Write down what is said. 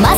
ま